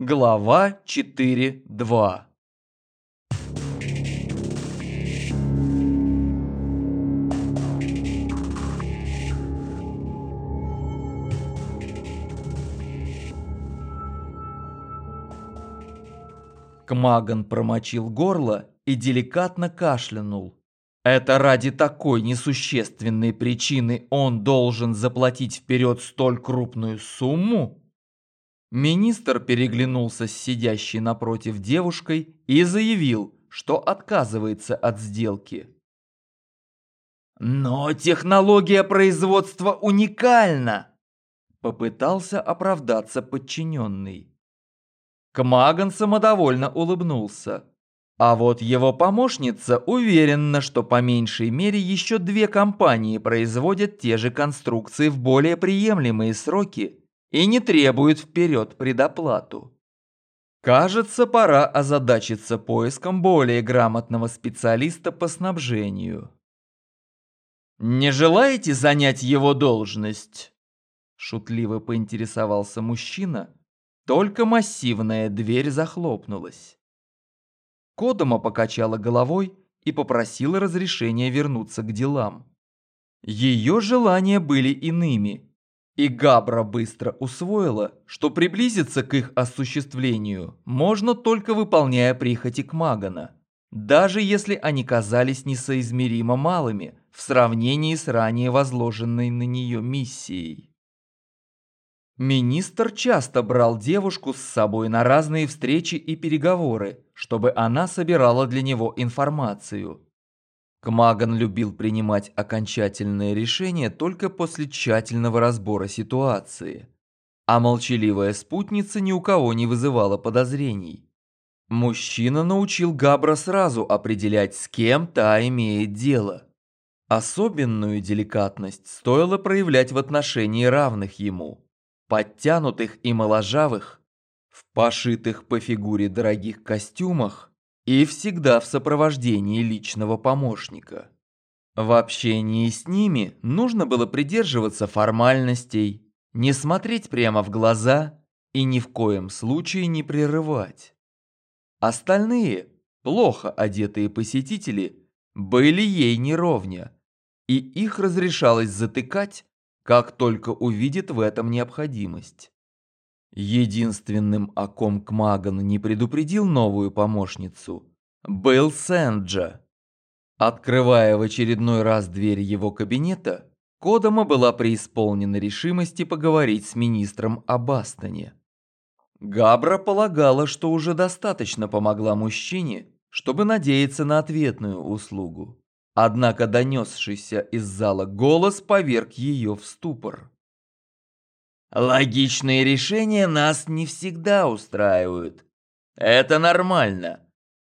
Глава 4.2 Кмаган промочил горло и деликатно кашлянул. Это ради такой несущественной причины он должен заплатить вперед столь крупную сумму? Министр переглянулся с сидящей напротив девушкой и заявил, что отказывается от сделки. «Но технология производства уникальна!» Попытался оправдаться подчиненный. Кмаган самодовольно улыбнулся. А вот его помощница уверена, что по меньшей мере еще две компании производят те же конструкции в более приемлемые сроки и не требуют вперед предоплату. Кажется, пора озадачиться поиском более грамотного специалиста по снабжению. «Не желаете занять его должность?» Шутливо поинтересовался мужчина, только массивная дверь захлопнулась. Кодома покачала головой и попросила разрешения вернуться к делам. Ее желания были иными, и Габра быстро усвоила, что приблизиться к их осуществлению можно только выполняя прихоти Кмагана, даже если они казались несоизмеримо малыми в сравнении с ранее возложенной на нее миссией. Министр часто брал девушку с собой на разные встречи и переговоры, чтобы она собирала для него информацию. Кмаган любил принимать окончательные решения только после тщательного разбора ситуации. А молчаливая спутница ни у кого не вызывала подозрений. Мужчина научил Габра сразу определять, с кем та имеет дело. Особенную деликатность стоило проявлять в отношении равных ему подтянутых и моложавых, в пошитых по фигуре дорогих костюмах и всегда в сопровождении личного помощника. В общении с ними нужно было придерживаться формальностей, не смотреть прямо в глаза и ни в коем случае не прерывать. Остальные, плохо одетые посетители, были ей неровня, и их разрешалось затыкать как только увидит в этом необходимость. Единственным, о ком Кмаган не предупредил новую помощницу, был Сэнджа. Открывая в очередной раз дверь его кабинета, Кодома была преисполнена решимости поговорить с министром об Астоне. Габра полагала, что уже достаточно помогла мужчине, чтобы надеяться на ответную услугу. Однако донесшийся из зала голос поверг ее в ступор. «Логичные решения нас не всегда устраивают. Это нормально.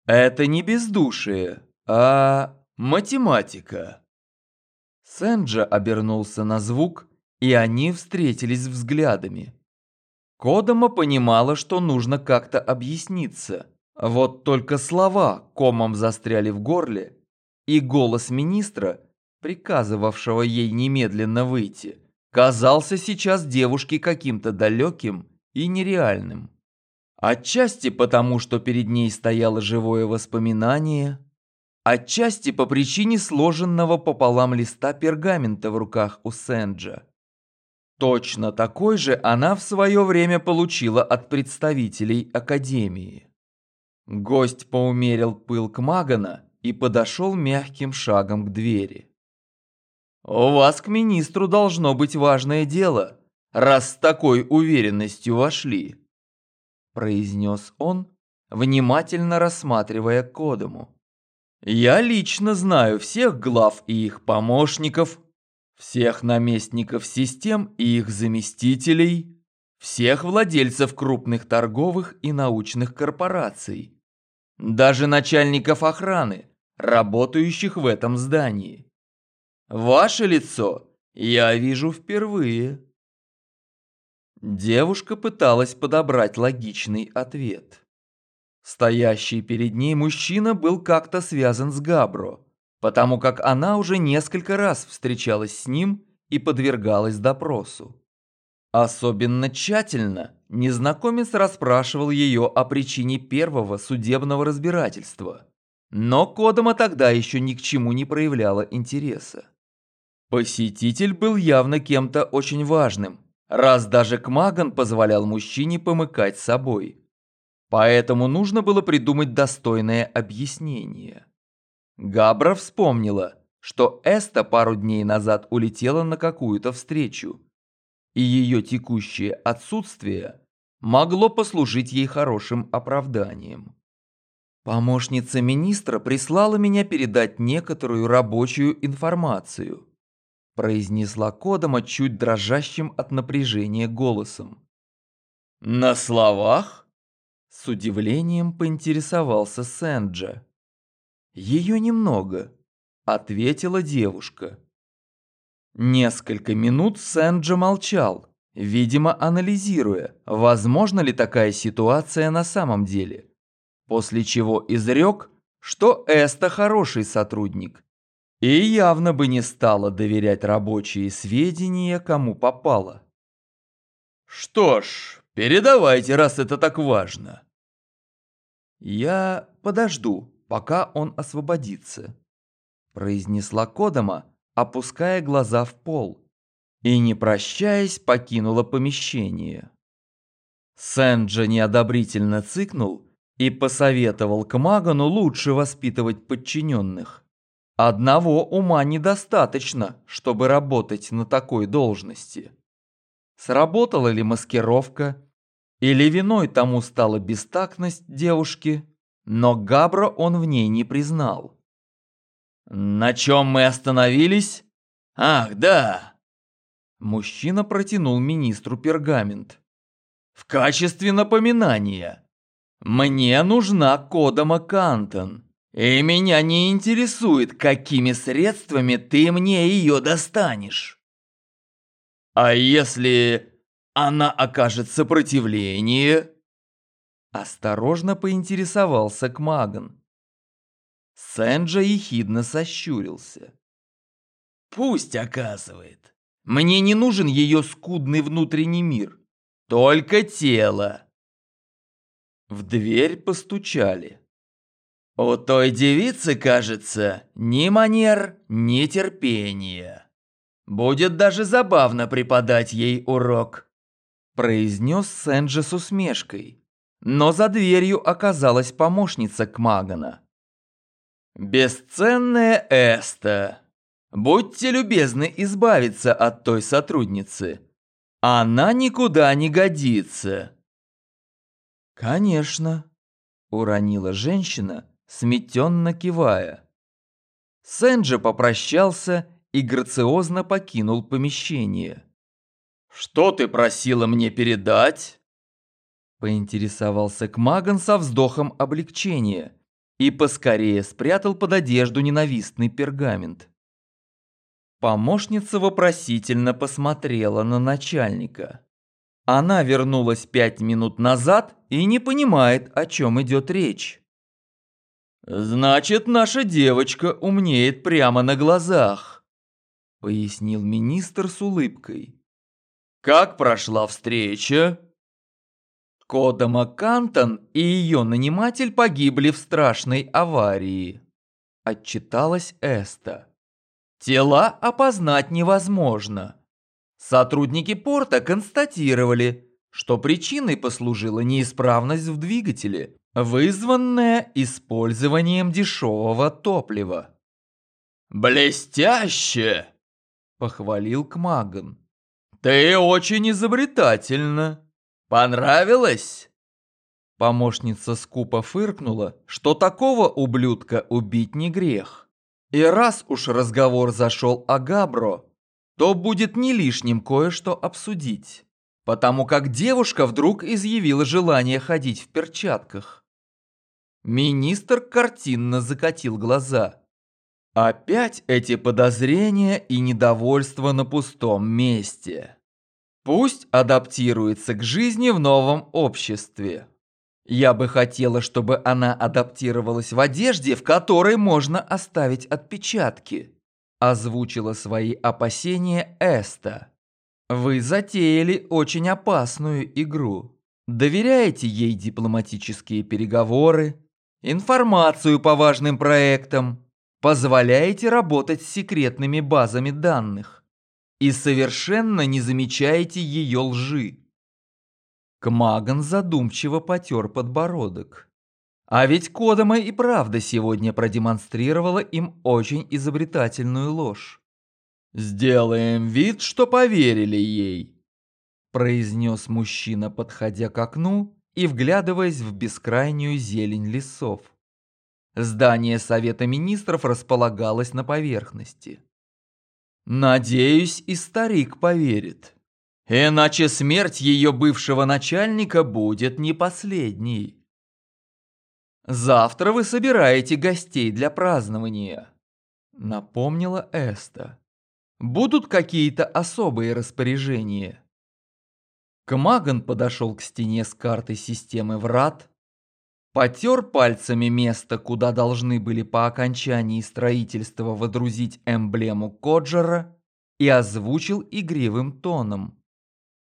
Это не бездушие, а математика». Сэнджа обернулся на звук, и они встретились взглядами. Кодома понимала, что нужно как-то объясниться. Вот только слова комом застряли в горле, и голос министра, приказывавшего ей немедленно выйти, казался сейчас девушке каким-то далеким и нереальным. Отчасти потому, что перед ней стояло живое воспоминание, отчасти по причине сложенного пополам листа пергамента в руках у Сэнджа. Точно такой же она в свое время получила от представителей Академии. Гость поумерил пыл Кмагана и подошел мягким шагом к двери. «У вас к министру должно быть важное дело, раз с такой уверенностью вошли», произнес он, внимательно рассматривая Кодому. «Я лично знаю всех глав и их помощников, всех наместников систем и их заместителей, всех владельцев крупных торговых и научных корпораций, даже начальников охраны, работающих в этом здании. Ваше лицо я вижу впервые. Девушка пыталась подобрать логичный ответ. Стоящий перед ней мужчина был как-то связан с Габро, потому как она уже несколько раз встречалась с ним и подвергалась допросу. Особенно тщательно незнакомец расспрашивал ее о причине первого судебного разбирательства. Но Кодома тогда еще ни к чему не проявляла интереса. Посетитель был явно кем-то очень важным, раз даже Кмаган позволял мужчине помыкать собой. Поэтому нужно было придумать достойное объяснение. Габра вспомнила, что Эста пару дней назад улетела на какую-то встречу, и ее текущее отсутствие могло послужить ей хорошим оправданием. Помощница министра прислала меня передать некоторую рабочую информацию, произнесла Кодома чуть дрожащим от напряжения голосом. На словах? С удивлением поинтересовался Сэнджа. Ее немного, ответила девушка. Несколько минут Сэнджа молчал, видимо, анализируя, возможно ли такая ситуация на самом деле. После чего изрек, что Эста хороший сотрудник. И явно бы не стала доверять рабочие сведения, кому попало. Что ж, передавайте, раз это так важно. Я подожду, пока он освободится, произнесла Кодома, опуская глаза в пол, и, не прощаясь, покинула помещение. Сэнджа неодобрительно цыкнул и посоветовал к Магану лучше воспитывать подчиненных. Одного ума недостаточно, чтобы работать на такой должности. Сработала ли маскировка, или виной тому стала бестактность девушки, но Габро он в ней не признал. «На чем мы остановились? Ах, да!» Мужчина протянул министру пергамент. «В качестве напоминания. Мне нужна Кодома Кантон, и меня не интересует, какими средствами ты мне ее достанешь. А если она окажет сопротивление?» Осторожно поинтересовался Кмаган. Сэнджа ехидно сощурился. «Пусть оказывает. Мне не нужен ее скудный внутренний мир. Только тело». В дверь постучали. «У той девицы, кажется, ни манер, ни терпения. Будет даже забавно преподать ей урок», произнес Сэнджа с усмешкой. Но за дверью оказалась помощница Кмагана. «Бесценная Эста, будьте любезны избавиться от той сотрудницы. Она никуда не годится». «Конечно», — уронила женщина, сметенно кивая. Сэнджи попрощался и грациозно покинул помещение. «Что ты просила мне передать?» Поинтересовался Кмаган со вздохом облегчения и поскорее спрятал под одежду ненавистный пергамент. Помощница вопросительно посмотрела на начальника. Она вернулась пять минут назад и не понимает, о чем идет речь. «Значит, наша девочка умнеет прямо на глазах», — пояснил министр с улыбкой. «Как прошла встреча?» Кода Маккантон и ее наниматель погибли в страшной аварии. Отчиталась Эста. Тела опознать невозможно. Сотрудники порта констатировали, что причиной послужила неисправность в двигателе, вызванная использованием дешевого топлива. «Блестяще!» – похвалил Кмаган. «Ты очень изобретательна!» Понравилось?» Помощница скупо фыркнула, что такого ублюдка убить не грех. И раз уж разговор зашел о Габро, то будет не лишним кое-что обсудить. Потому как девушка вдруг изъявила желание ходить в перчатках. Министр картинно закатил глаза. Опять эти подозрения и недовольство на пустом месте. Пусть адаптируется к жизни в новом обществе. Я бы хотела, чтобы она адаптировалась в одежде, в которой можно оставить отпечатки. Озвучила свои опасения Эста. Вы затеяли очень опасную игру. Доверяете ей дипломатические переговоры, информацию по важным проектам, позволяете работать с секретными базами данных и совершенно не замечаете ее лжи. Кмаган задумчиво потер подбородок. А ведь Кодома и правда сегодня продемонстрировала им очень изобретательную ложь. «Сделаем вид, что поверили ей», – произнес мужчина, подходя к окну и вглядываясь в бескрайнюю зелень лесов. Здание Совета Министров располагалось на поверхности. «Надеюсь, и старик поверит. Иначе смерть ее бывшего начальника будет не последней. Завтра вы собираете гостей для празднования», – напомнила Эста. Будут какие-то особые распоряжения? Кмаган подошел к стене с картой системы врат, потер пальцами место, куда должны были по окончании строительства водрузить эмблему Коджера и озвучил игривым тоном.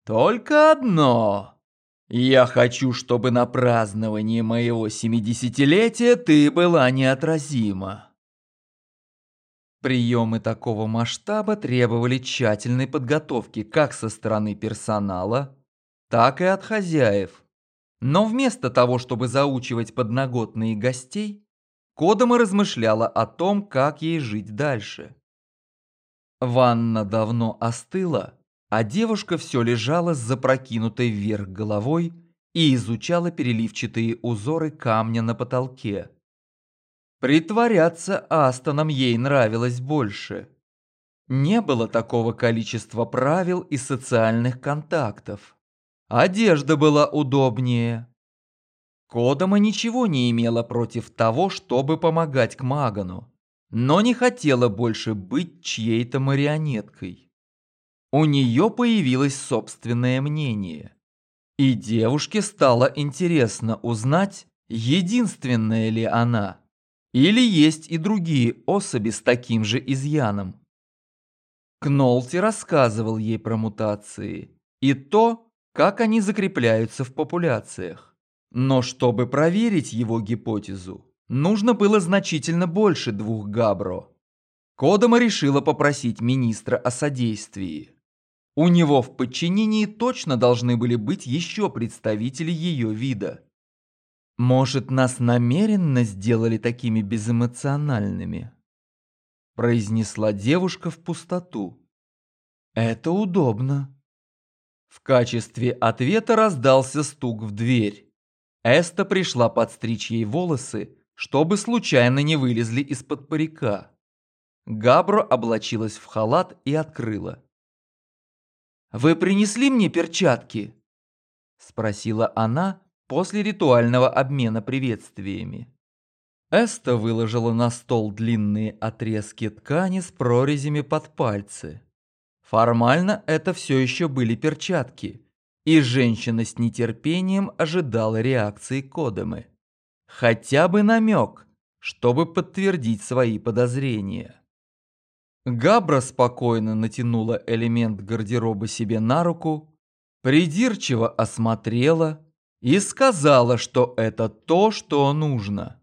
«Только одно. Я хочу, чтобы на праздновании моего семидесятилетия ты была неотразима». Приемы такого масштаба требовали тщательной подготовки как со стороны персонала, так и от хозяев. Но вместо того, чтобы заучивать подноготные гостей, Кодома размышляла о том, как ей жить дальше. Ванна давно остыла, а девушка все лежала с запрокинутой вверх головой и изучала переливчатые узоры камня на потолке. Притворяться Астоном ей нравилось больше. Не было такого количества правил и социальных контактов. Одежда была удобнее. Кодома ничего не имела против того, чтобы помогать к Магану, но не хотела больше быть чьей-то марионеткой. У нее появилось собственное мнение. И девушке стало интересно узнать, единственная ли она. Или есть и другие особи с таким же изъяном. Кнолти рассказывал ей про мутации и то, как они закрепляются в популяциях. Но чтобы проверить его гипотезу, нужно было значительно больше двух габро. Кодома решила попросить министра о содействии. У него в подчинении точно должны были быть еще представители ее вида. Может, нас намеренно сделали такими безэмоциональными? Произнесла девушка в пустоту. Это удобно. В качестве ответа раздался стук в дверь. Эста пришла подстричь ей волосы, чтобы случайно не вылезли из-под парика. Габро облачилась в халат и открыла. «Вы принесли мне перчатки?» Спросила она, после ритуального обмена приветствиями. Эста выложила на стол длинные отрезки ткани с прорезями под пальцы. Формально это все еще были перчатки, и женщина с нетерпением ожидала реакции Кодемы. Хотя бы намек, чтобы подтвердить свои подозрения. Габра спокойно натянула элемент гардероба себе на руку, придирчиво осмотрела, и сказала, что это то, что нужно.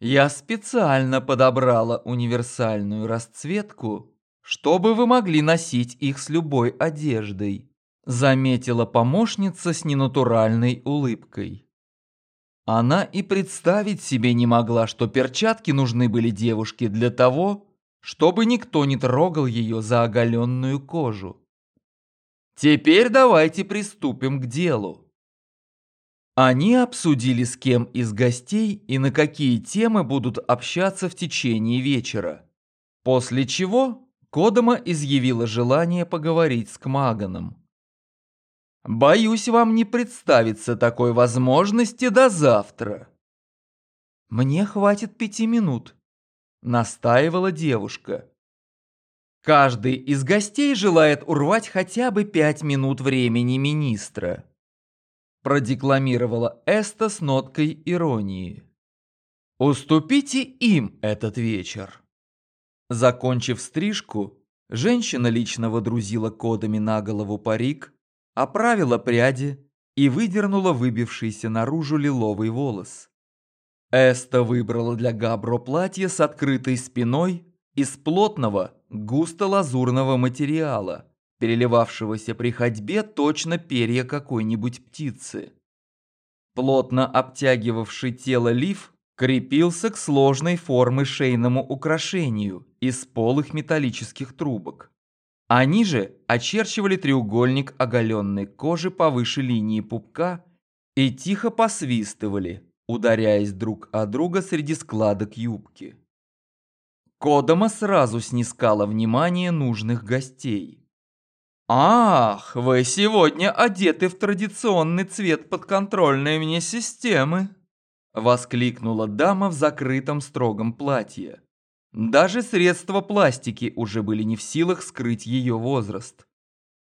Я специально подобрала универсальную расцветку, чтобы вы могли носить их с любой одеждой, заметила помощница с ненатуральной улыбкой. Она и представить себе не могла, что перчатки нужны были девушке для того, чтобы никто не трогал ее за оголенную кожу. Теперь давайте приступим к делу. Они обсудили с кем из гостей и на какие темы будут общаться в течение вечера. После чего Кодома изъявила желание поговорить с Кмаганом. «Боюсь, вам не представится такой возможности до завтра». «Мне хватит пяти минут», – настаивала девушка. «Каждый из гостей желает урвать хотя бы пять минут времени министра» продекламировала Эста с ноткой иронии. «Уступите им этот вечер». Закончив стрижку, Женщина лично водрузила кодами на голову парик, оправила пряди и выдернула выбившийся наружу лиловый волос. Эста выбрала для Габро платье с открытой спиной из плотного, густо-лазурного материала, переливавшегося при ходьбе точно перья какой-нибудь птицы. Плотно обтягивавший тело лиф крепился к сложной формы шейному украшению из полых металлических трубок. Они же очерчивали треугольник оголенной кожи повыше линии пупка и тихо посвистывали, ударяясь друг о друга среди складок юбки. Кодома сразу снискала внимание нужных гостей. «Ах, вы сегодня одеты в традиционный цвет подконтрольной мне системы!» Воскликнула дама в закрытом строгом платье. Даже средства пластики уже были не в силах скрыть ее возраст.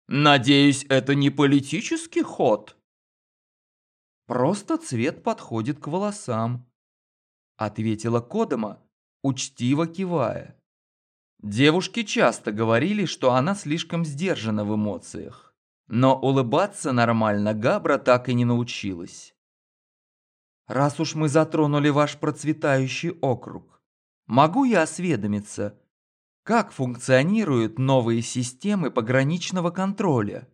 «Надеюсь, это не политический ход?» «Просто цвет подходит к волосам», — ответила Кодома, учтиво кивая. Девушки часто говорили, что она слишком сдержана в эмоциях. Но улыбаться нормально Габра так и не научилась. «Раз уж мы затронули ваш процветающий округ, могу я осведомиться, как функционируют новые системы пограничного контроля?»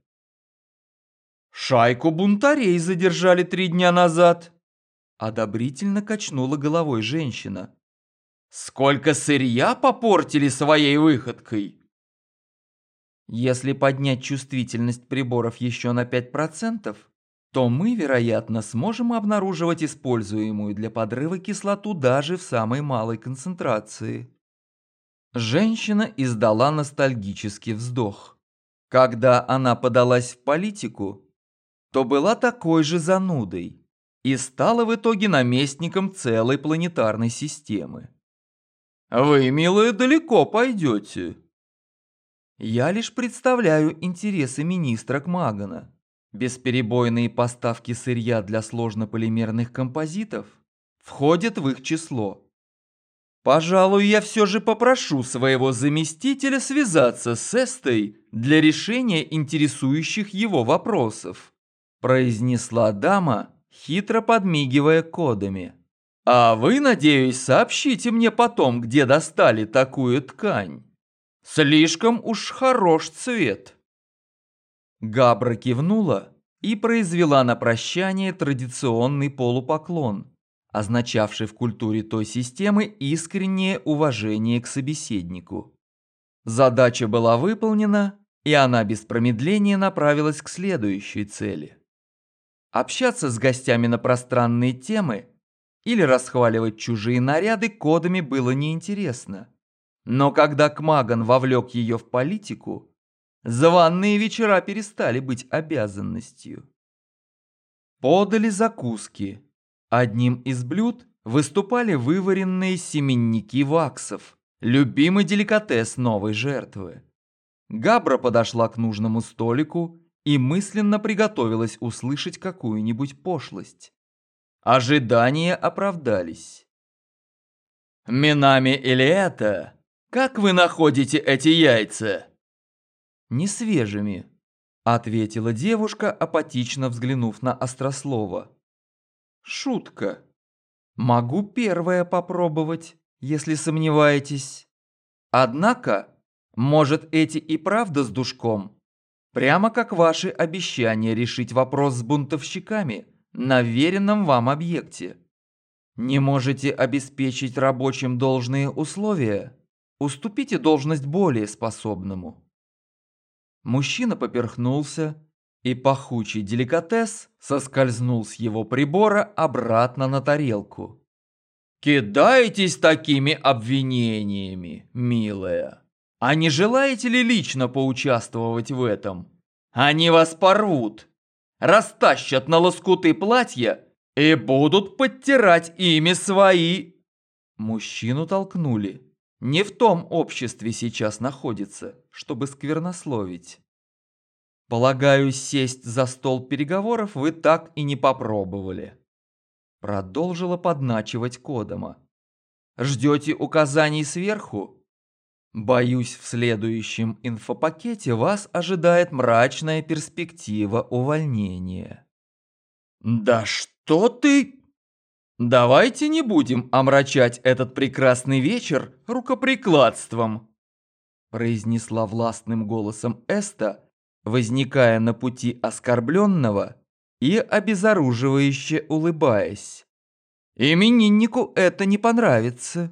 «Шайку бунтарей задержали три дня назад», – одобрительно качнула головой женщина. Сколько сырья попортили своей выходкой? Если поднять чувствительность приборов еще на 5%, то мы, вероятно, сможем обнаруживать используемую для подрыва кислоту даже в самой малой концентрации. Женщина издала ностальгический вздох. Когда она подалась в политику, то была такой же занудой и стала в итоге наместником целой планетарной системы. Вы, милая, далеко пойдете. Я лишь представляю интересы министра Кмагана. Бесперебойные поставки сырья для сложнополимерных композитов входят в их число. Пожалуй, я все же попрошу своего заместителя связаться с Эстой для решения интересующих его вопросов, произнесла дама, хитро подмигивая кодами. А вы, надеюсь, сообщите мне потом, где достали такую ткань. Слишком уж хорош цвет. Габра кивнула и произвела на прощание традиционный полупоклон, означавший в культуре той системы искреннее уважение к собеседнику. Задача была выполнена, и она без промедления направилась к следующей цели. Общаться с гостями на пространные темы – или расхваливать чужие наряды кодами было неинтересно. Но когда Кмаган вовлек ее в политику, званные вечера перестали быть обязанностью. Подали закуски. Одним из блюд выступали вываренные семенники ваксов, любимый деликатес новой жертвы. Габра подошла к нужному столику и мысленно приготовилась услышать какую-нибудь пошлость. Ожидания оправдались. «Минами или это? Как вы находите эти яйца?» «Не свежими», — ответила девушка, апатично взглянув на Острослова. «Шутка. Могу первое попробовать, если сомневаетесь. Однако, может, эти и правда с душком? Прямо как ваши обещания решить вопрос с бунтовщиками» на веренном вам объекте. Не можете обеспечить рабочим должные условия? Уступите должность более способному. Мужчина поперхнулся, и пахучий деликатес соскользнул с его прибора обратно на тарелку. «Кидайтесь такими обвинениями, милая. А не желаете ли лично поучаствовать в этом? Они вас порвут, растащат на лоскуты платья и будут подтирать ими свои...» Мужчину толкнули. Не в том обществе сейчас находится, чтобы сквернословить. Полагаю, сесть за стол переговоров вы так и не попробовали. Продолжила подначивать Кодома. Ждете указаний сверху? Боюсь, в следующем инфопакете вас ожидает мрачная перспектива увольнения. Да что ты... Давайте не будем омрачать этот прекрасный вечер рукоприкладством, произнесла властным голосом Эста, возникая на пути оскорбленного и обезоруживающе улыбаясь. Имениннику это не понравится.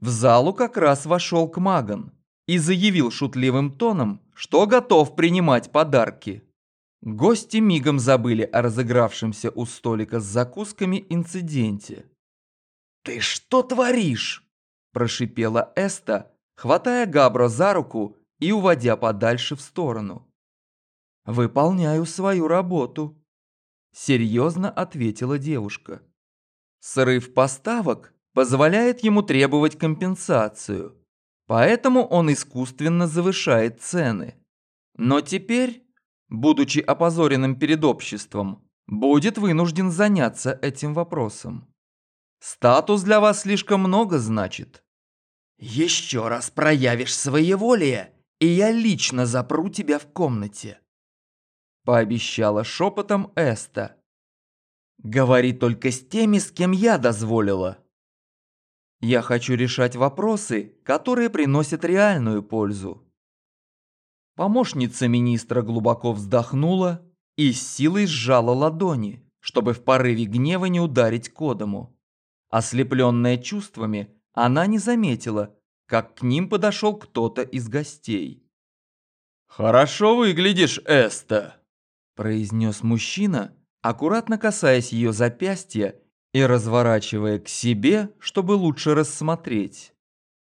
В залу как раз вошел Кмаган и заявил шутливым тоном, что готов принимать подарки. Гости мигом забыли о разыгравшемся у столика с закусками инциденте. «Ты что творишь?» – прошипела Эста, хватая Габро за руку и уводя подальше в сторону. «Выполняю свою работу», – серьезно ответила девушка. Срыв поставок позволяет ему требовать компенсацию, поэтому он искусственно завышает цены. Но теперь, будучи опозоренным перед обществом, будет вынужден заняться этим вопросом. Статус для вас слишком много значит. Еще раз проявишь своеволие, и я лично запру тебя в комнате. Пообещала шепотом Эста. Говори только с теми, с кем я дозволила. Я хочу решать вопросы, которые приносят реальную пользу. Помощница министра глубоко вздохнула и с силой сжала ладони, чтобы в порыве гнева не ударить Кодому. Ослепленная чувствами, она не заметила, как к ним подошел кто-то из гостей. «Хорошо выглядишь, Эста», – произнес мужчина, аккуратно касаясь ее запястья и разворачивая к себе, чтобы лучше рассмотреть.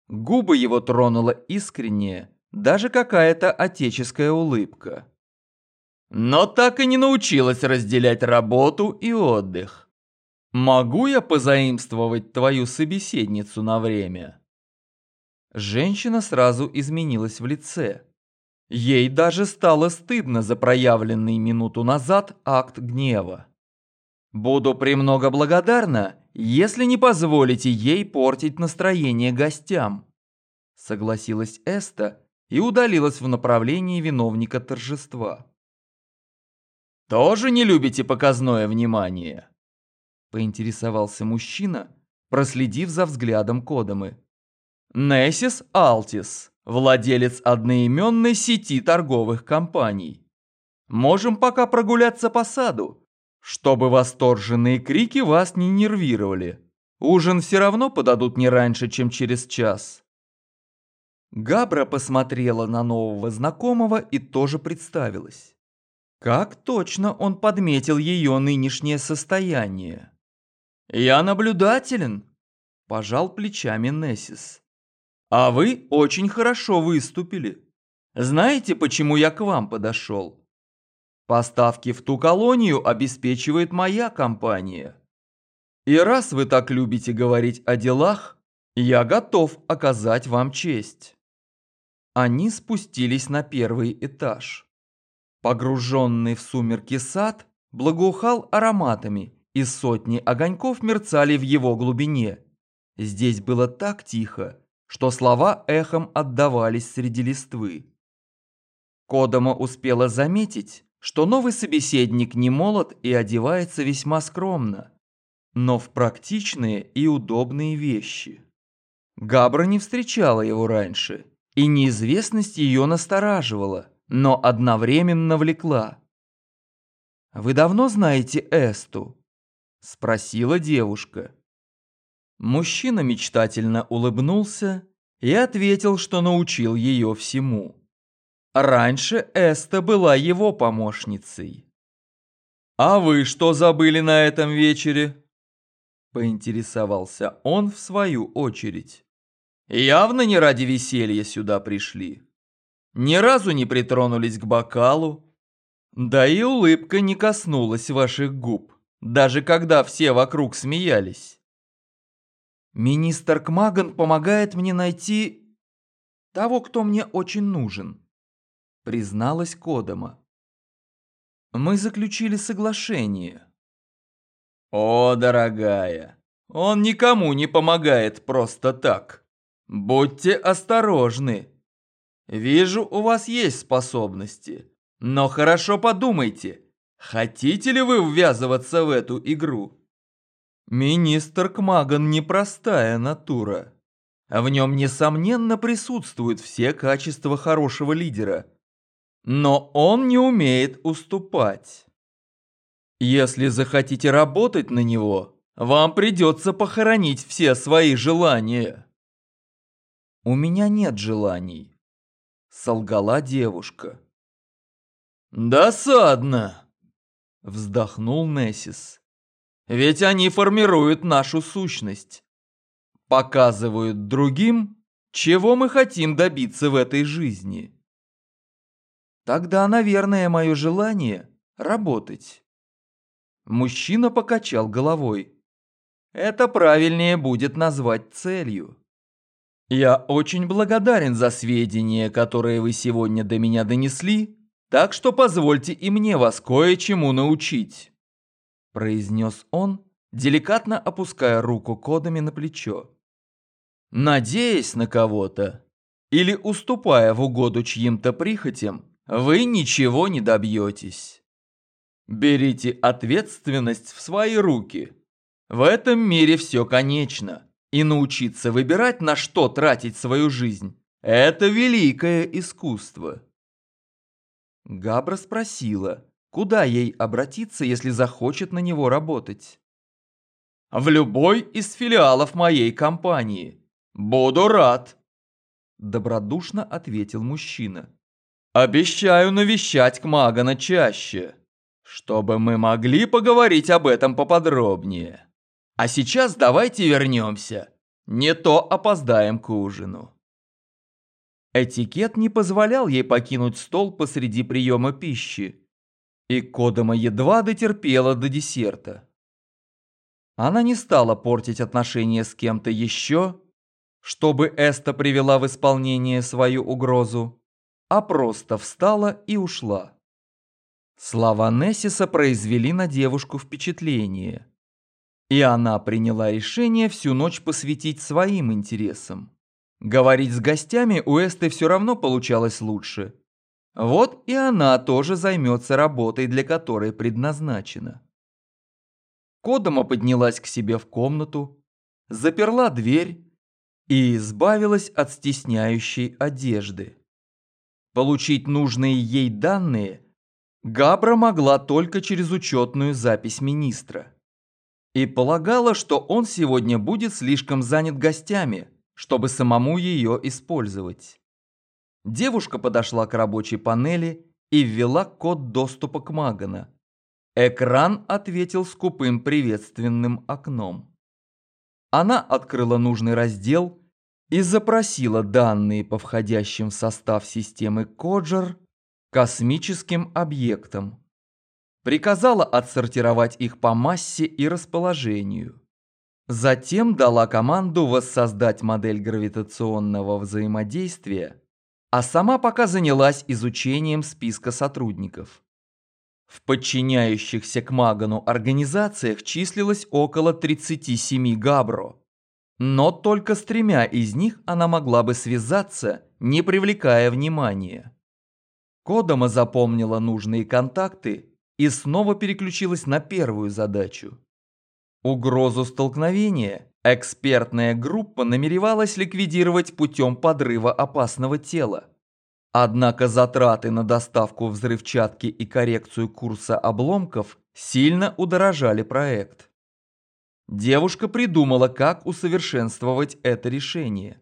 Губы его тронула искренняя, даже какая-то отеческая улыбка. Но так и не научилась разделять работу и отдых. Могу я позаимствовать твою собеседницу на время? Женщина сразу изменилась в лице. Ей даже стало стыдно за проявленный минуту назад акт гнева. «Буду премного благодарна, если не позволите ей портить настроение гостям», согласилась Эста и удалилась в направлении виновника торжества. «Тоже не любите показное внимание?» поинтересовался мужчина, проследив за взглядом Кодомы. «Несис Алтис», владелец одноименной сети торговых компаний. Можем пока прогуляться по саду, чтобы восторженные крики вас не нервировали. Ужин все равно подадут не раньше, чем через час. Габра посмотрела на нового знакомого и тоже представилась. Как точно он подметил ее нынешнее состояние. «Я наблюдателен», – пожал плечами Нессис. А вы очень хорошо выступили. Знаете, почему я к вам подошел? Поставки в ту колонию обеспечивает моя компания. И раз вы так любите говорить о делах, я готов оказать вам честь. Они спустились на первый этаж. Погруженный в сумерки сад благоухал ароматами, и сотни огоньков мерцали в его глубине. Здесь было так тихо, что слова эхом отдавались среди листвы. Кодома успела заметить, что новый собеседник не молод и одевается весьма скромно, но в практичные и удобные вещи. Габра не встречала его раньше, и неизвестность ее настораживала, но одновременно влекла. «Вы давно знаете Эсту?» – спросила девушка. Мужчина мечтательно улыбнулся и ответил, что научил ее всему. Раньше Эста была его помощницей. «А вы что забыли на этом вечере?» Поинтересовался он в свою очередь. «Явно не ради веселья сюда пришли. Ни разу не притронулись к бокалу. Да и улыбка не коснулась ваших губ, даже когда все вокруг смеялись. Министр Кмаган помогает мне найти того, кто мне очень нужен, призналась Кодома. Мы заключили соглашение. О, дорогая, он никому не помогает просто так. Будьте осторожны. Вижу, у вас есть способности, но хорошо подумайте, хотите ли вы ввязываться в эту игру? Министр Кмаган непростая натура. В нем, несомненно, присутствуют все качества хорошего лидера. Но он не умеет уступать. Если захотите работать на него, вам придется похоронить все свои желания. У меня нет желаний, солгала девушка. Досадно, вздохнул Нессис. Ведь они формируют нашу сущность. Показывают другим, чего мы хотим добиться в этой жизни. Тогда, наверное, мое желание – работать. Мужчина покачал головой. Это правильнее будет назвать целью. Я очень благодарен за сведения, которые вы сегодня до меня донесли, так что позвольте и мне вас кое-чему научить произнес он, деликатно опуская руку кодами на плечо. Надеясь на кого-то или уступая в угоду чьим-то прихотям, вы ничего не добьетесь. Берите ответственность в свои руки. В этом мире все конечно, и научиться выбирать, на что тратить свою жизнь, это великое искусство. Габра спросила, Куда ей обратиться, если захочет на него работать? В любой из филиалов моей компании. Буду рад. Добродушно ответил мужчина. Обещаю навещать Кмагана чаще, чтобы мы могли поговорить об этом поподробнее. А сейчас давайте вернемся. Не то опоздаем к ужину. Этикет не позволял ей покинуть стол посреди приема пищи, и Кодома едва дотерпела до десерта. Она не стала портить отношения с кем-то еще, чтобы Эста привела в исполнение свою угрозу, а просто встала и ушла. Слова Нессиса произвели на девушку впечатление, и она приняла решение всю ночь посвятить своим интересам. Говорить с гостями у Эсты все равно получалось лучше – вот и она тоже займется работой, для которой предназначена. Кодома поднялась к себе в комнату, заперла дверь и избавилась от стесняющей одежды. Получить нужные ей данные Габра могла только через учетную запись министра. И полагала, что он сегодня будет слишком занят гостями, чтобы самому ее использовать. Девушка подошла к рабочей панели и ввела код доступа к Магана. Экран ответил скупым приветственным окном. Она открыла нужный раздел и запросила данные по входящим в состав системы Коджер космическим объектам. Приказала отсортировать их по массе и расположению. Затем дала команду воссоздать модель гравитационного взаимодействия а сама пока занялась изучением списка сотрудников. В подчиняющихся к Магану организациях числилось около 37 габро, но только с тремя из них она могла бы связаться, не привлекая внимания. Кодома запомнила нужные контакты и снова переключилась на первую задачу. Угрозу столкновения Экспертная группа намеревалась ликвидировать путем подрыва опасного тела. Однако затраты на доставку взрывчатки и коррекцию курса обломков сильно удорожали проект. Девушка придумала, как усовершенствовать это решение.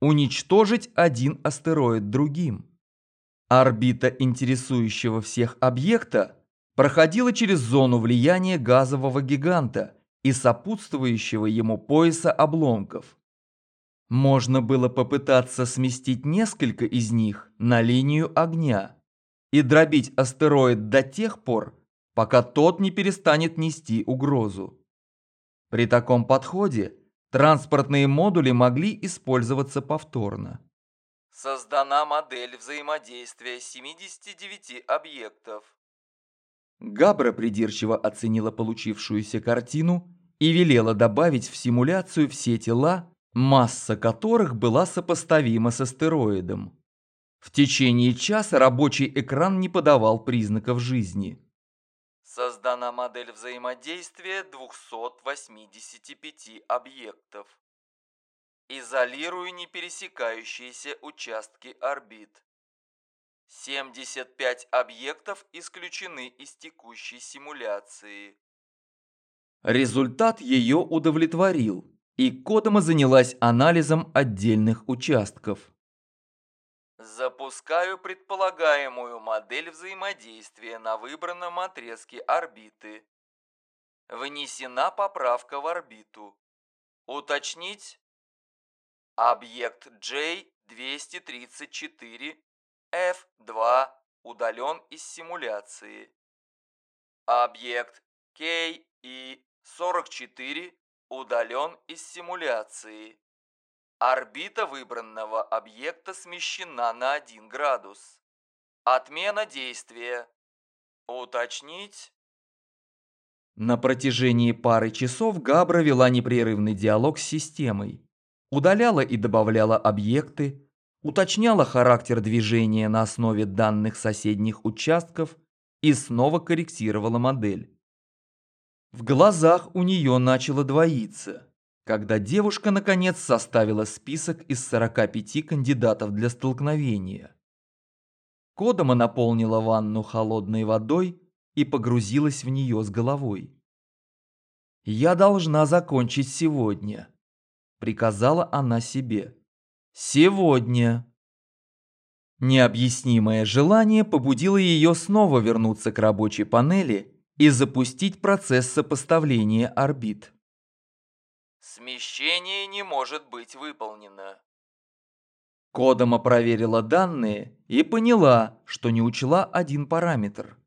Уничтожить один астероид другим. Орбита интересующего всех объекта проходила через зону влияния газового гиганта – и сопутствующего ему пояса обломков. Можно было попытаться сместить несколько из них на линию огня и дробить астероид до тех пор, пока тот не перестанет нести угрозу. При таком подходе транспортные модули могли использоваться повторно. Создана модель взаимодействия 79 объектов. Габра придирчиво оценила получившуюся картину и велела добавить в симуляцию все тела, масса которых была сопоставима с астероидом. В течение часа рабочий экран не подавал признаков жизни. Создана модель взаимодействия 285 объектов. Изолирую непересекающиеся участки орбит. 75 объектов исключены из текущей симуляции. Результат ее удовлетворил, и Кодома занялась анализом отдельных участков. Запускаю предполагаемую модель взаимодействия на выбранном отрезке орбиты. Внесена поправка в орбиту. Уточнить? Объект J234 F2 удален из симуляции. Объект KE44 удален из симуляции. Орбита выбранного объекта смещена на 1 градус. Отмена действия. Уточнить? На протяжении пары часов Габра вела непрерывный диалог с системой. Удаляла и добавляла объекты, уточняла характер движения на основе данных соседних участков и снова корректировала модель. В глазах у нее начало двоиться когда девушка наконец составила список из 45 кандидатов для столкновения. Кодома наполнила ванну холодной водой и погрузилась в нее с головой. «Я должна закончить сегодня», – приказала она себе. «Сегодня». Необъяснимое желание побудило ее снова вернуться к рабочей панели и запустить процесс сопоставления орбит. Смещение не может быть выполнено. Кодома проверила данные и поняла, что не учла один параметр.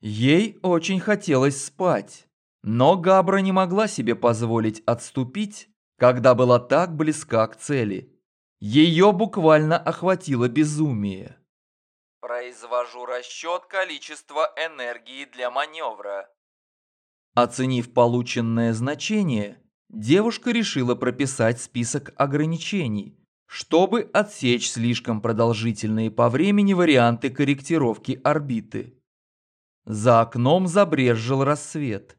Ей очень хотелось спать, но Габра не могла себе позволить отступить, когда была так близка к цели. Ее буквально охватило безумие. Произвожу расчет количества энергии для маневра. Оценив полученное значение, девушка решила прописать список ограничений, чтобы отсечь слишком продолжительные по времени варианты корректировки орбиты. За окном забрезжил рассвет.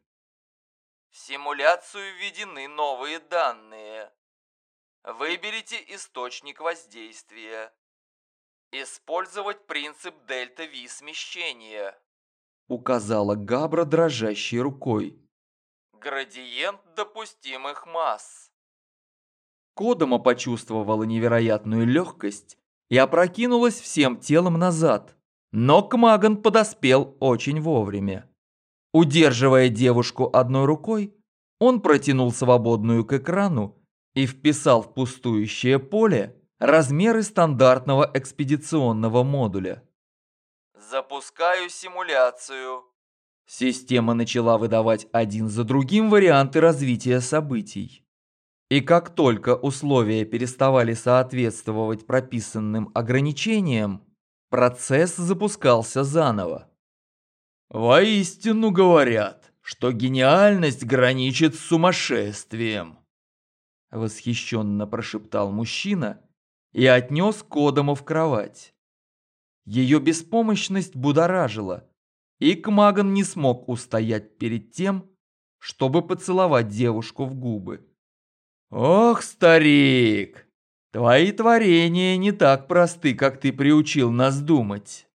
В симуляцию введены новые данные. Выберите источник воздействия. Использовать принцип дельта-Ви смещения. Указала Габра дрожащей рукой. Градиент допустимых масс. Кодома почувствовала невероятную легкость и опрокинулась всем телом назад. Но Кмаган подоспел очень вовремя. Удерживая девушку одной рукой, он протянул свободную к экрану и вписал в пустующее поле размеры стандартного экспедиционного модуля. «Запускаю симуляцию», Система начала выдавать один за другим варианты развития событий. И как только условия переставали соответствовать прописанным ограничениям, процесс запускался заново. «Воистину говорят, что гениальность граничит с сумасшествием», восхищенно прошептал мужчина и отнес Кодому в кровать. Ее беспомощность будоражила – и Кмаган не смог устоять перед тем, чтобы поцеловать девушку в губы. «Ох, старик, твои творения не так просты, как ты приучил нас думать».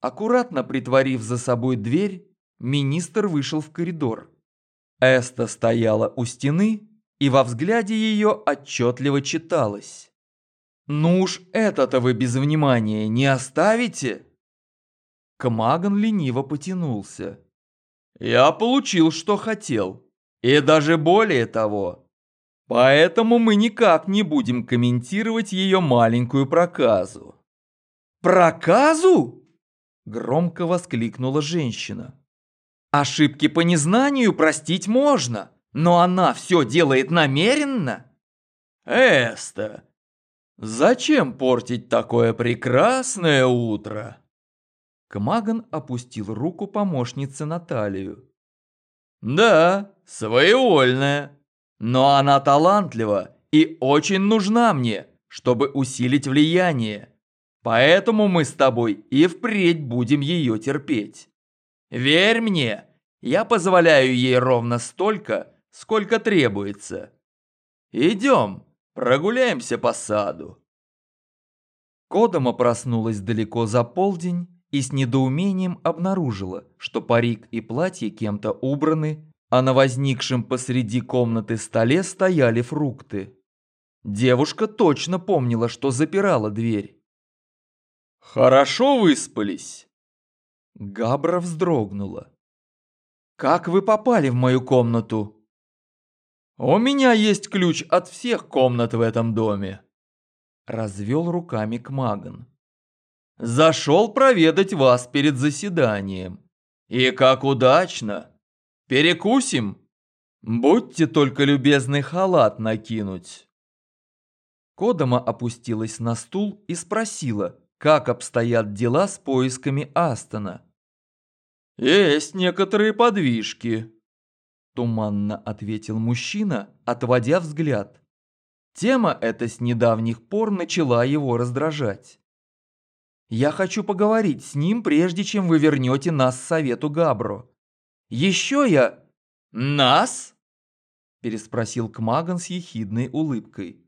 Аккуратно притворив за собой дверь, министр вышел в коридор. Эста стояла у стены, и во взгляде ее отчетливо читалось. «Ну уж это-то вы без внимания не оставите?» Кмаган лениво потянулся. «Я получил, что хотел. И даже более того. Поэтому мы никак не будем комментировать ее маленькую проказу». «Проказу?» Громко воскликнула женщина. «Ошибки по незнанию простить можно, но она все делает намеренно?» «Эста, зачем портить такое прекрасное утро?» Кмаган опустил руку помощницы на талию. «Да, своевольная, но она талантлива и очень нужна мне, чтобы усилить влияние. Поэтому мы с тобой и впредь будем ее терпеть. Верь мне, я позволяю ей ровно столько, сколько требуется. Идем, прогуляемся по саду. Кодома проснулась далеко за полдень и с недоумением обнаружила, что парик и платье кем-то убраны, а на возникшем посреди комнаты столе стояли фрукты. Девушка точно помнила, что запирала дверь. «Хорошо выспались?» Габра вздрогнула. «Как вы попали в мою комнату?» «У меня есть ключ от всех комнат в этом доме», – развел руками Кмаган. «Зашел проведать вас перед заседанием. И как удачно! Перекусим? Будьте только любезны халат накинуть». Кодома опустилась на стул и спросила, как обстоят дела с поисками Астона. «Есть некоторые подвижки», – туманно ответил мужчина, отводя взгляд. Тема эта с недавних пор начала его раздражать. «Я хочу поговорить с ним, прежде чем вы вернете нас совету Габро. Еще я...» «Нас?» – переспросил Кмаган с ехидной улыбкой.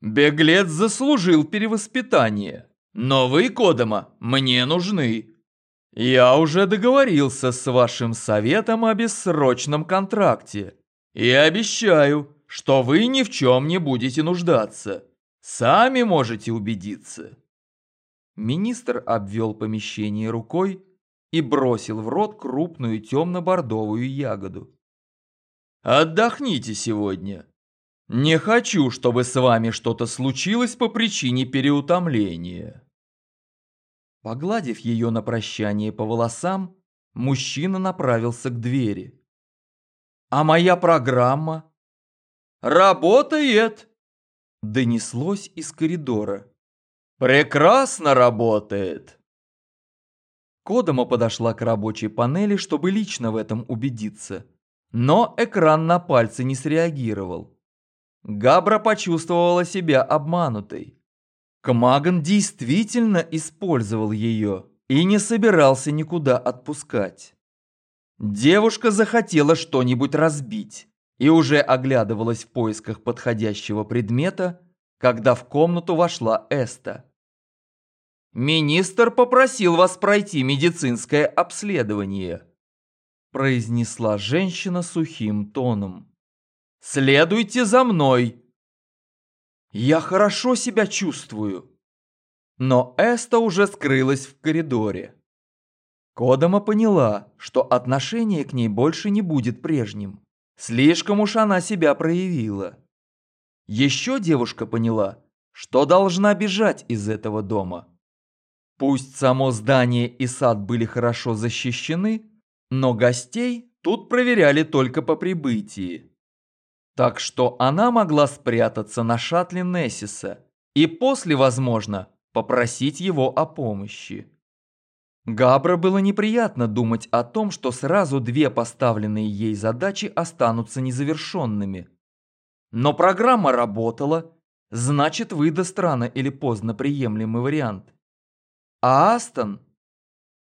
«Беглец заслужил перевоспитание, но вы, Кодома, мне нужны. Я уже договорился с вашим советом о бессрочном контракте и обещаю, что вы ни в чем не будете нуждаться. Сами можете убедиться». Министр обвел помещение рукой и бросил в рот крупную темно-бордовую ягоду. «Отдохните сегодня. Не хочу, чтобы с вами что-то случилось по причине переутомления». Погладив ее на прощание по волосам, мужчина направился к двери. «А моя программа?» «Работает!» Донеслось из коридора. «Прекрасно работает!» Кодома подошла к рабочей панели, чтобы лично в этом убедиться. Но экран на пальце не среагировал. Габра почувствовала себя обманутой. Кмаган действительно использовал ее и не собирался никуда отпускать. Девушка захотела что-нибудь разбить и уже оглядывалась в поисках подходящего предмета, когда в комнату вошла Эста. «Министр попросил вас пройти медицинское обследование», произнесла женщина сухим тоном. «Следуйте за мной!» Я хорошо себя чувствую. Но Эста уже скрылась в коридоре. Кодома поняла, что отношение к ней больше не будет прежним. Слишком уж она себя проявила. Еще девушка поняла, что должна бежать из этого дома. Пусть само здание и сад были хорошо защищены, но гостей тут проверяли только по прибытии. Так что она могла спрятаться на шаттле Нессиса и после, возможно, попросить его о помощи. Габра было неприятно думать о том, что сразу две поставленные ей задачи останутся незавершенными. Но программа работала, значит выдаст рано или поздно приемлемый вариант. А Астон?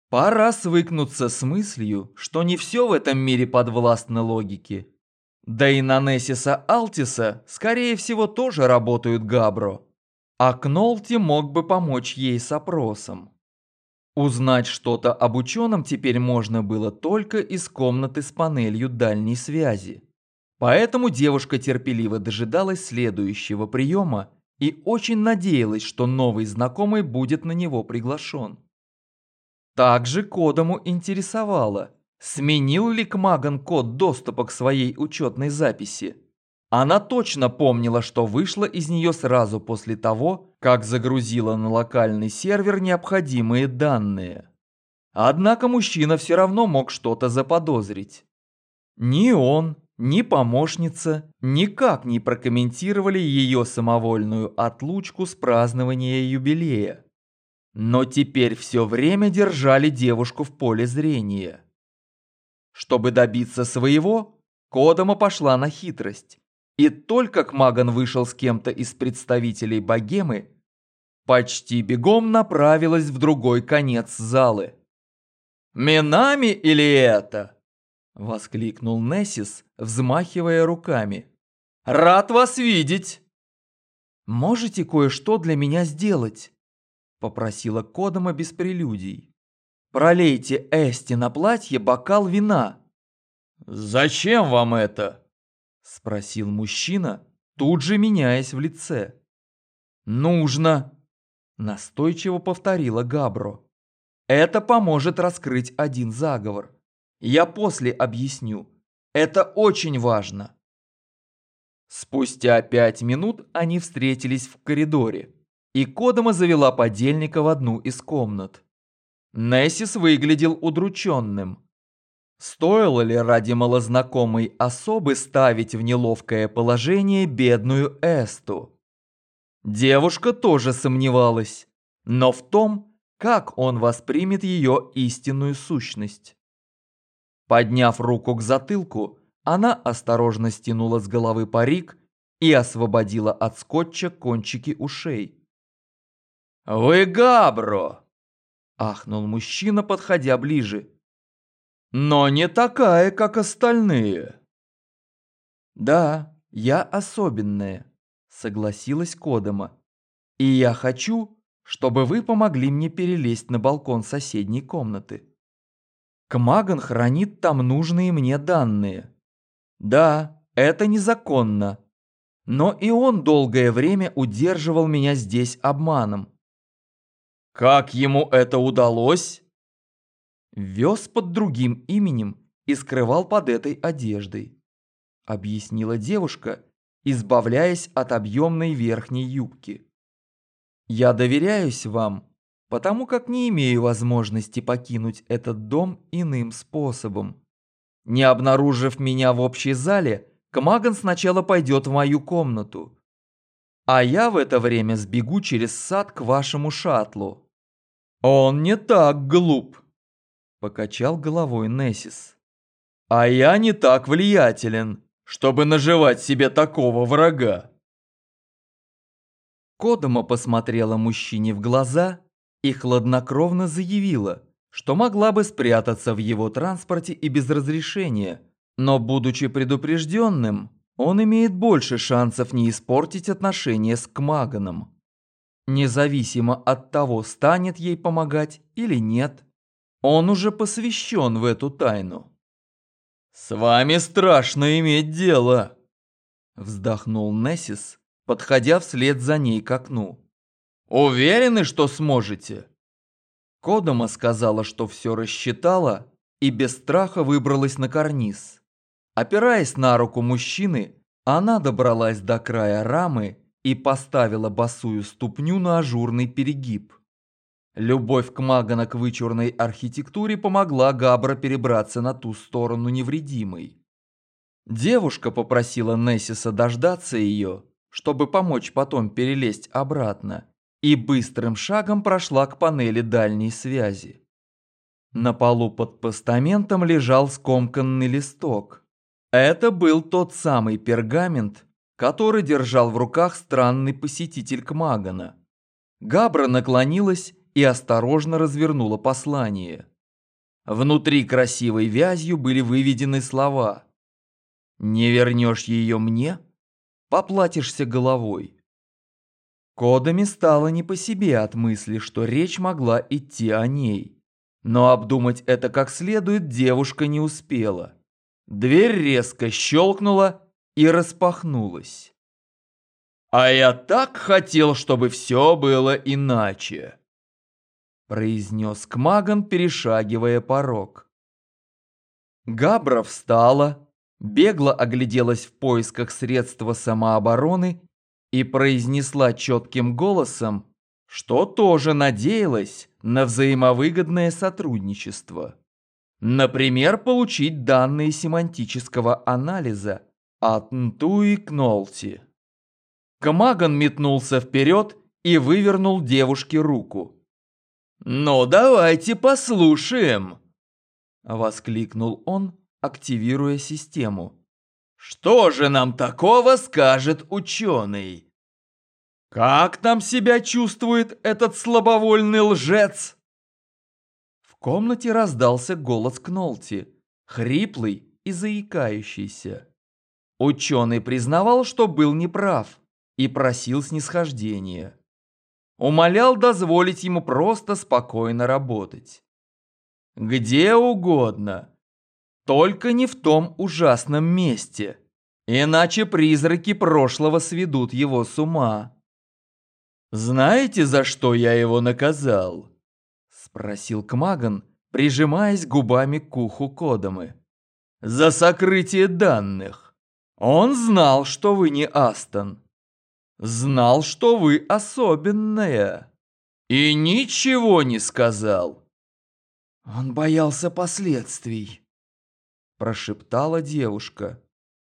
Пора свыкнуться с мыслью, что не все в этом мире подвластно логике. Да и на Несиса Алтиса, скорее всего, тоже работают Габро. А Кнолти мог бы помочь ей с опросом. Узнать что-то об ученом теперь можно было только из комнаты с панелью дальней связи. Поэтому девушка терпеливо дожидалась следующего приема и очень надеялась, что новый знакомый будет на него приглашен. Также Кодому интересовало, Сменил ли Кмаган код доступа к своей учетной записи? Она точно помнила, что вышла из нее сразу после того, как загрузила на локальный сервер необходимые данные. Однако мужчина все равно мог что-то заподозрить. Ни он, ни помощница никак не прокомментировали ее самовольную отлучку с празднования юбилея. Но теперь все время держали девушку в поле зрения. Чтобы добиться своего, Кодома пошла на хитрость И только Кмаган вышел с кем-то из представителей богемы, почти бегом направилась в другой конец залы. «Минами или это?» – воскликнул Нессис, взмахивая руками. «Рад вас видеть!» «Можете кое-что для меня сделать?» – попросила Кодома без прелюдий. «Пролейте Эсти на платье бокал вина». «Зачем вам это?» – спросил мужчина, тут же меняясь в лице. «Нужно!» – настойчиво повторила Габро. «Это поможет раскрыть один заговор. Я после объясню. Это очень важно». Спустя пять минут они встретились в коридоре, и Кодома завела подельника в одну из комнат. Нессис выглядел удрученным. Стоило ли ради малознакомой особы ставить в неловкое положение бедную Эсту? Девушка тоже сомневалась, но в том, как он воспримет ее истинную сущность. Подняв руку к затылку, она осторожно стянула с головы парик и освободила от скотча кончики ушей. «Вы Габро!» – ахнул мужчина, подходя ближе. «Но не такая, как остальные». «Да, я особенная», – согласилась Кодома. «И я хочу, чтобы вы помогли мне перелезть на балкон соседней комнаты. Кмаган хранит там нужные мне данные». Да, это незаконно. Но и он долгое время удерживал меня здесь обманом. Как ему это удалось? Вез под другим именем и скрывал под этой одеждой. Объяснила девушка, избавляясь от объемной верхней юбки. Я доверяюсь вам, потому как не имею возможности покинуть этот дом иным способом. Не обнаружив меня в общей зале, Кмаган сначала пойдет в мою комнату. А я в это время сбегу через сад к вашему шаттлу. Он не так глуп, покачал головой Нессис. А я не так влиятелен, чтобы наживать себе такого врага. Кодома посмотрела мужчине в глаза и хладнокровно заявила – что могла бы спрятаться в его транспорте и без разрешения, но будучи предупрежденным, он имеет больше шансов не испортить отношения с Кмаганом. Независимо от того, станет ей помогать или нет, он уже посвящен в эту тайну. «С вами страшно иметь дело!» Вздохнул Нессис, подходя вслед за ней к окну. «Уверены, что сможете?» Кодома сказала, что все рассчитала и без страха выбралась на карниз. Опираясь на руку мужчины, она добралась до края рамы и поставила босую ступню на ажурный перегиб. Любовь к Магана к вычурной архитектуре помогла Габра перебраться на ту сторону невредимой. Девушка попросила Нессиса дождаться ее, чтобы помочь потом перелезть обратно, и быстрым шагом прошла к панели дальней связи. На полу под постаментом лежал скомканный листок. Это был тот самый пергамент, который держал в руках странный посетитель Кмагана. Габра наклонилась и осторожно развернула послание. Внутри красивой вязью были выведены слова «Не вернешь ее мне? Поплатишься головой». Кодами стало не по себе от мысли, что речь могла идти о ней. Но обдумать это как следует девушка не успела. Дверь резко щелкнула и распахнулась. «А я так хотел, чтобы все было иначе», произнес Кмаган, перешагивая порог. Габра встала, бегло огляделась в поисках средства самообороны и произнесла четким голосом, что тоже надеялась на взаимовыгодное сотрудничество. Например, получить данные семантического анализа от Нтуи Кнолти. Камаган метнулся вперед и вывернул девушке руку. «Ну, давайте послушаем!» Воскликнул он, активируя систему. Что же нам такого скажет ученый? Как там себя чувствует этот слабовольный лжец? В комнате раздался голос Кнолти, хриплый и заикающийся. Ученый признавал, что был неправ, и просил снисхождения. Умолял дозволить ему просто спокойно работать. Где угодно, только не в том ужасном месте, иначе призраки прошлого сведут его с ума. «Знаете, за что я его наказал?» – спросил Кмаган, прижимаясь губами к уху Кодомы. «За сокрытие данных. Он знал, что вы не Астон. Знал, что вы особенная. И ничего не сказал». «Он боялся последствий», – прошептала девушка.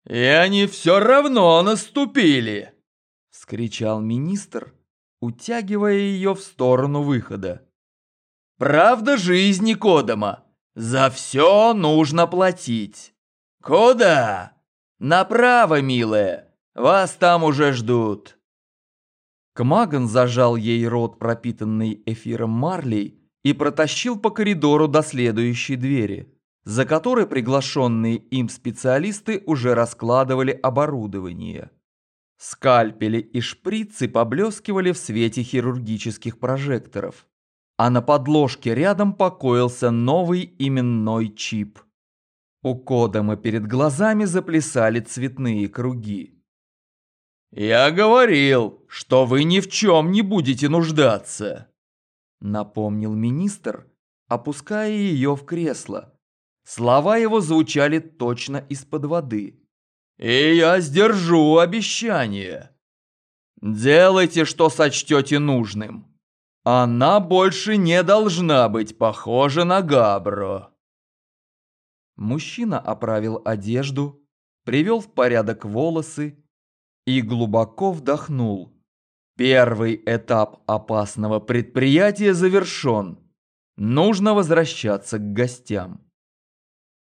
«И они все равно наступили!» – вскричал министр, утягивая ее в сторону выхода. «Правда жизни Кодома? За все нужно платить. Куда? Направо, милая, вас там уже ждут». Кмаган зажал ей рот, пропитанный эфиром марлей, и протащил по коридору до следующей двери, за которой приглашенные им специалисты уже раскладывали оборудование. Скальпели и шприцы поблескивали в свете хирургических прожекторов, а на подложке рядом покоился новый именной чип. У Кодома перед глазами заплясали цветные круги. «Я говорил, что вы ни в чем не будете нуждаться», напомнил министр, опуская ее в кресло. Слова его звучали точно из-под воды. «И я сдержу обещание. Делайте, что сочтете нужным. Она больше не должна быть похожа на Габро». Мужчина оправил одежду, привел в порядок волосы и глубоко вдохнул. Первый этап опасного предприятия завершен. Нужно возвращаться к гостям.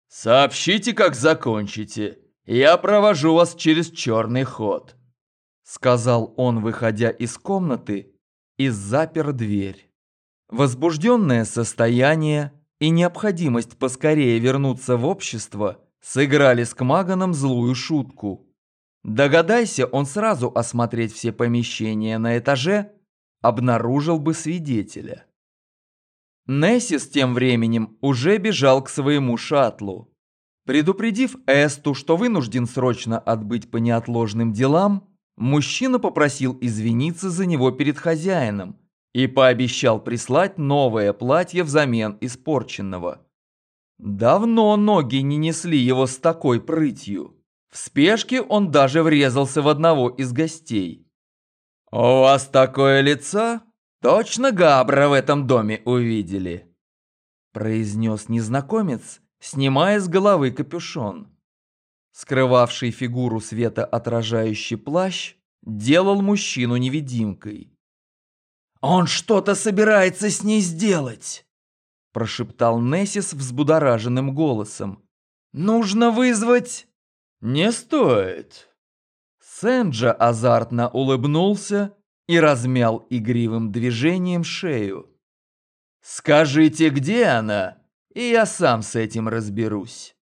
«Сообщите, как закончите. Я провожу вас через черный ход», — сказал он, выходя из комнаты, и запер дверь. Возбужденное состояние и необходимость поскорее вернуться в общество сыграли с Кмаганом злую шутку. Догадайся он сразу осмотреть все помещения на этаже, обнаружил бы свидетеля. Нессис тем временем уже бежал к своему шаттлу. Предупредив Эсту, что вынужден срочно отбыть по неотложным делам, мужчина попросил извиниться за него перед хозяином и пообещал прислать новое платье взамен испорченного. Давно ноги не несли его с такой прытью. В спешке он даже врезался в одного из гостей. «У вас такое лицо? Точно Габра в этом доме увидели?» произнес незнакомец, снимая с головы капюшон. Скрывавший фигуру света отражающий плащ делал мужчину невидимкой. «Он что-то собирается с ней сделать!» прошептал Нессис взбудораженным голосом. «Нужно вызвать...» «Не стоит». Сэнджа азартно улыбнулся и размял игривым движением шею. «Скажите, где она, и я сам с этим разберусь».